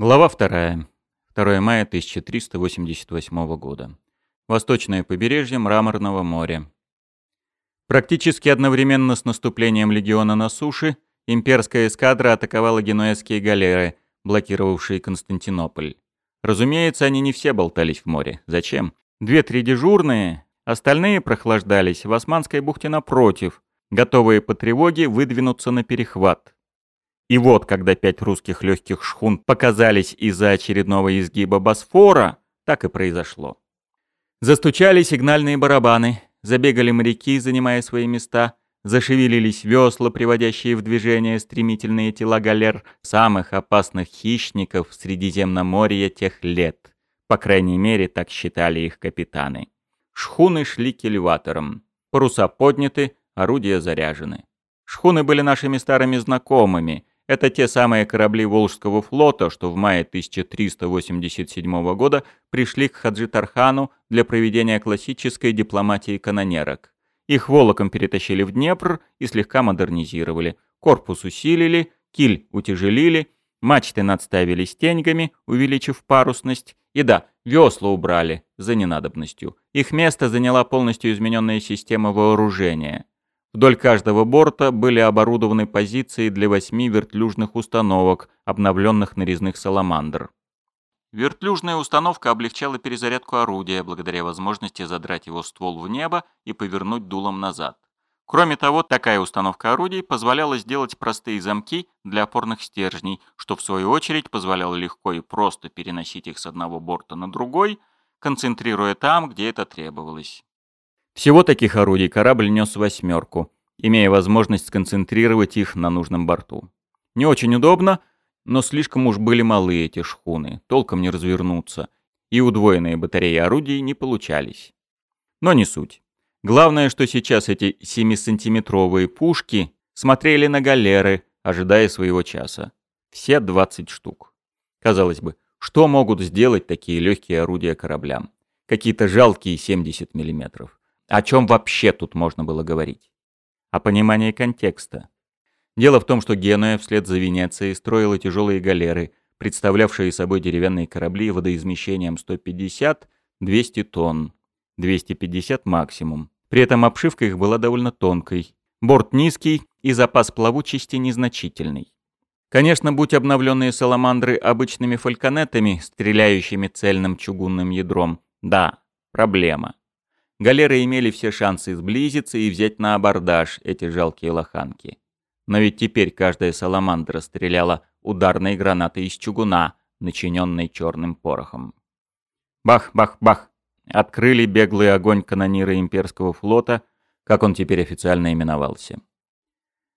Глава 2. 2 мая 1388 года. Восточное побережье Мраморного моря. Практически одновременно с наступлением легиона на суше имперская эскадра атаковала генуэзские галеры, блокировавшие Константинополь. Разумеется, они не все болтались в море. Зачем? Две-три дежурные, остальные прохлаждались в Османской бухте напротив, готовые по тревоге выдвинуться на перехват. И вот, когда пять русских легких шхун показались из-за очередного изгиба Босфора, так и произошло. Застучали сигнальные барабаны, забегали моряки, занимая свои места, зашевелились весла, приводящие в движение стремительные тела галер самых опасных хищников Средиземноморья тех лет. По крайней мере, так считали их капитаны. Шхуны шли кильватором. Паруса подняты, орудия заряжены. Шхуны были нашими старыми знакомыми, это те самые корабли Волжского флота, что в мае 1387 года пришли к Хаджи Тархану для проведения классической дипломатии канонерок. Их волоком перетащили в Днепр и слегка модернизировали. Корпус усилили, киль утяжелили, мачты надставили стеньгами, увеличив парусность. И да, весла убрали за ненадобностью. Их место заняла полностью измененная система вооружения. Вдоль каждого борта были оборудованы позиции для восьми вертлюжных установок, обновленных нарезных «Саламандр». Вертлюжная установка облегчала перезарядку орудия, благодаря возможности задрать его ствол в небо и повернуть дулом назад. Кроме того, такая установка орудий позволяла сделать простые замки для опорных стержней, что в свою очередь позволяло легко и просто переносить их с одного борта на другой, концентрируя там, где это требовалось. Всего таких орудий корабль нес восьмерку, имея возможность сконцентрировать их на нужном борту. Не очень удобно, но слишком уж были малы эти шхуны, толком не развернуться, и удвоенные батареи орудий не получались. Но не суть. Главное, что сейчас эти 7-сантиметровые пушки смотрели на галеры, ожидая своего часа. Все 20 штук. Казалось бы, что могут сделать такие легкие орудия кораблям? Какие-то жалкие 70 миллиметров. О чем вообще тут можно было говорить? О понимании контекста. Дело в том, что Генуя вслед за Венецией строила тяжелые галеры, представлявшие собой деревянные корабли водоизмещением 150-200 тонн. 250 максимум. При этом обшивка их была довольно тонкой. Борт низкий и запас плавучести незначительный. Конечно, будь обновленные саламандры обычными фальконетами, стреляющими цельным чугунным ядром, да, проблема. Галеры имели все шансы сблизиться и взять на абордаж эти жалкие лоханки. Но ведь теперь каждая саламандра стреляла ударной гранатой из чугуна, начиненной черным порохом. Бах-бах-бах! Открыли беглый огонь канониры имперского флота, как он теперь официально именовался.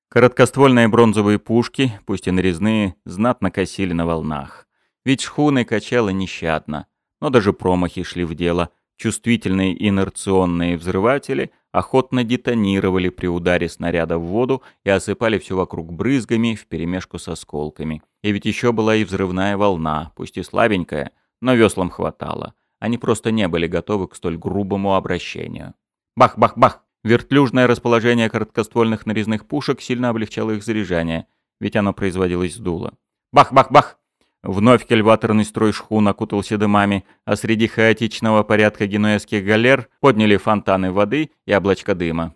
Короткоствольные бронзовые пушки, пусть и нарезные, знатно косили на волнах. Ведь шхуны качало нещадно, но даже промахи шли в дело — Чувствительные инерционные взрыватели охотно детонировали при ударе снаряда в воду и осыпали все вокруг брызгами вперемешку с осколками. И ведь еще была и взрывная волна, пусть и слабенькая, но веслам хватало. Они просто не были готовы к столь грубому обращению. Бах-бах-бах! Вертлюжное расположение короткоствольных нарезных пушек сильно облегчало их заряжание, ведь оно производилось с дула. Бах-бах-бах! Вновь кельваторный строй шхун окутался дымами, а среди хаотичного порядка генуэзских галер подняли фонтаны воды и облачко дыма.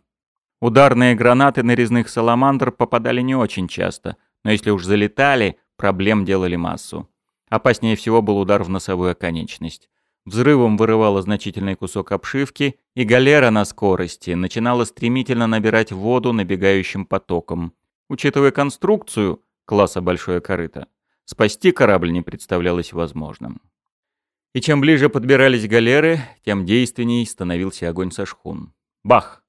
Ударные гранаты нарезных саламандр попадали не очень часто, но если уж залетали, проблем делали массу. Опаснее всего был удар в носовую оконечность. Взрывом вырывало значительный кусок обшивки, и галера на скорости начинала стремительно набирать воду набегающим потоком. Учитывая конструкцию класса «большое корыто», Спасти корабль не представлялось возможным. И чем ближе подбирались галеры, тем действенней становился огонь со шхун. Бах!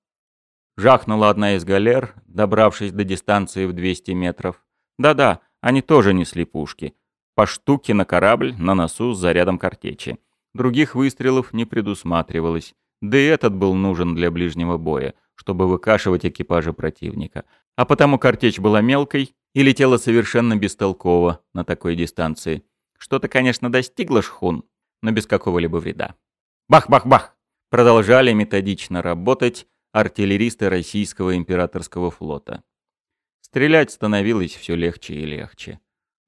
Жахнула одна из галер, добравшись до дистанции в 200 метров. Да-да, они тоже несли пушки. По штуке на корабль, на носу с зарядом картечи. Других выстрелов не предусматривалось. Да и этот был нужен для ближнего боя, чтобы выкашивать экипажи противника. А потому картечь была мелкой и летела совершенно бестолково на такой дистанции. Что-то, конечно, достигло шхун, но без какого-либо вреда. Бах-бах-бах! Продолжали методично работать артиллеристы российского императорского флота. Стрелять становилось все легче и легче.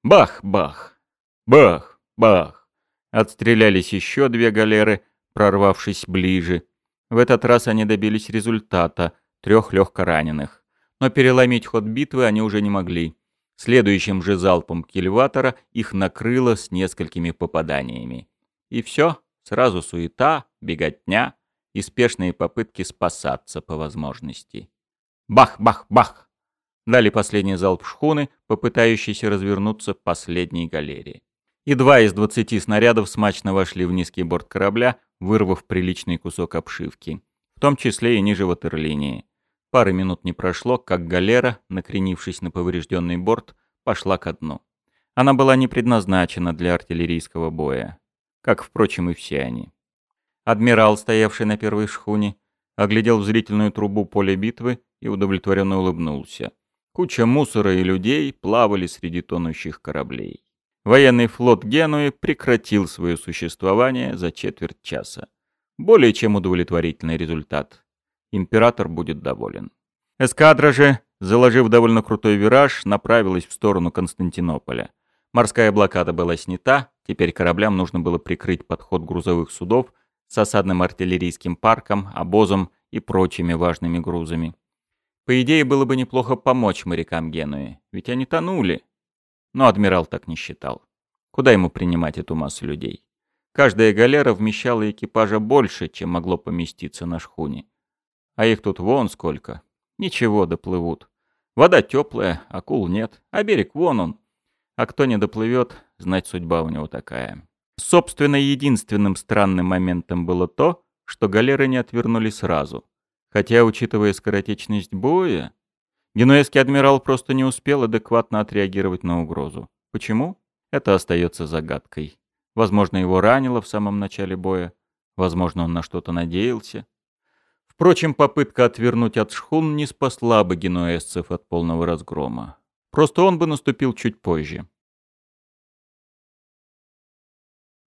Бах-бах! Бах! Бах! Отстрелялись еще две галеры, прорвавшись ближе. В этот раз они добились результата — трех легко раненых. Но переломить ход битвы они уже не могли. Следующим же залпом кильватора их накрыло с несколькими попаданиями. И все, сразу суета, беготня и спешные попытки спасаться по возможности. Бах-бах-бах! Дали последний залп шхуны, попытающейся развернуться последней галерее. И два из двадцати снарядов смачно вошли в низкий борт корабля, вырвав приличный кусок обшивки, в том числе и ниже ватерлинии. Пары минут не прошло, как галера, накренившись на поврежденный борт, пошла ко дну. Она была не предназначена для артиллерийского боя, как, впрочем, и все они. Адмирал, стоявший на первой шхуне, оглядел в зрительную трубу поле битвы и удовлетворенно улыбнулся. Куча мусора и людей плавали среди тонущих кораблей. Военный флот Генуи прекратил свое существование за четверть часа. Более чем удовлетворительный результат император будет доволен. Эскадра же, заложив довольно крутой вираж, направилась в сторону Константинополя. Морская блокада была снята, теперь кораблям нужно было прикрыть подход грузовых судов с осадным артиллерийским парком, обозом и прочими важными грузами. По идее, было бы неплохо помочь морякам Генуи, ведь они тонули. Но адмирал так не считал. Куда ему принимать эту массу людей? Каждая галера вмещала экипажа больше, чем могло поместиться на шхуне. А их тут вон сколько. Ничего, доплывут. Вода теплая, акул нет, а берег вон он. А кто не доплывет, знать судьба у него такая. Собственно, единственным странным моментом было то, что галеры не отвернули сразу. Хотя, учитывая скоротечность боя, генуэзский адмирал просто не успел адекватно отреагировать на угрозу. Почему? Это остается загадкой. Возможно, его ранило в самом начале боя. Возможно, он на что-то надеялся. Впрочем, попытка отвернуть от шхун не спасла бы генуэзцев от полного разгрома. Просто он бы наступил чуть позже.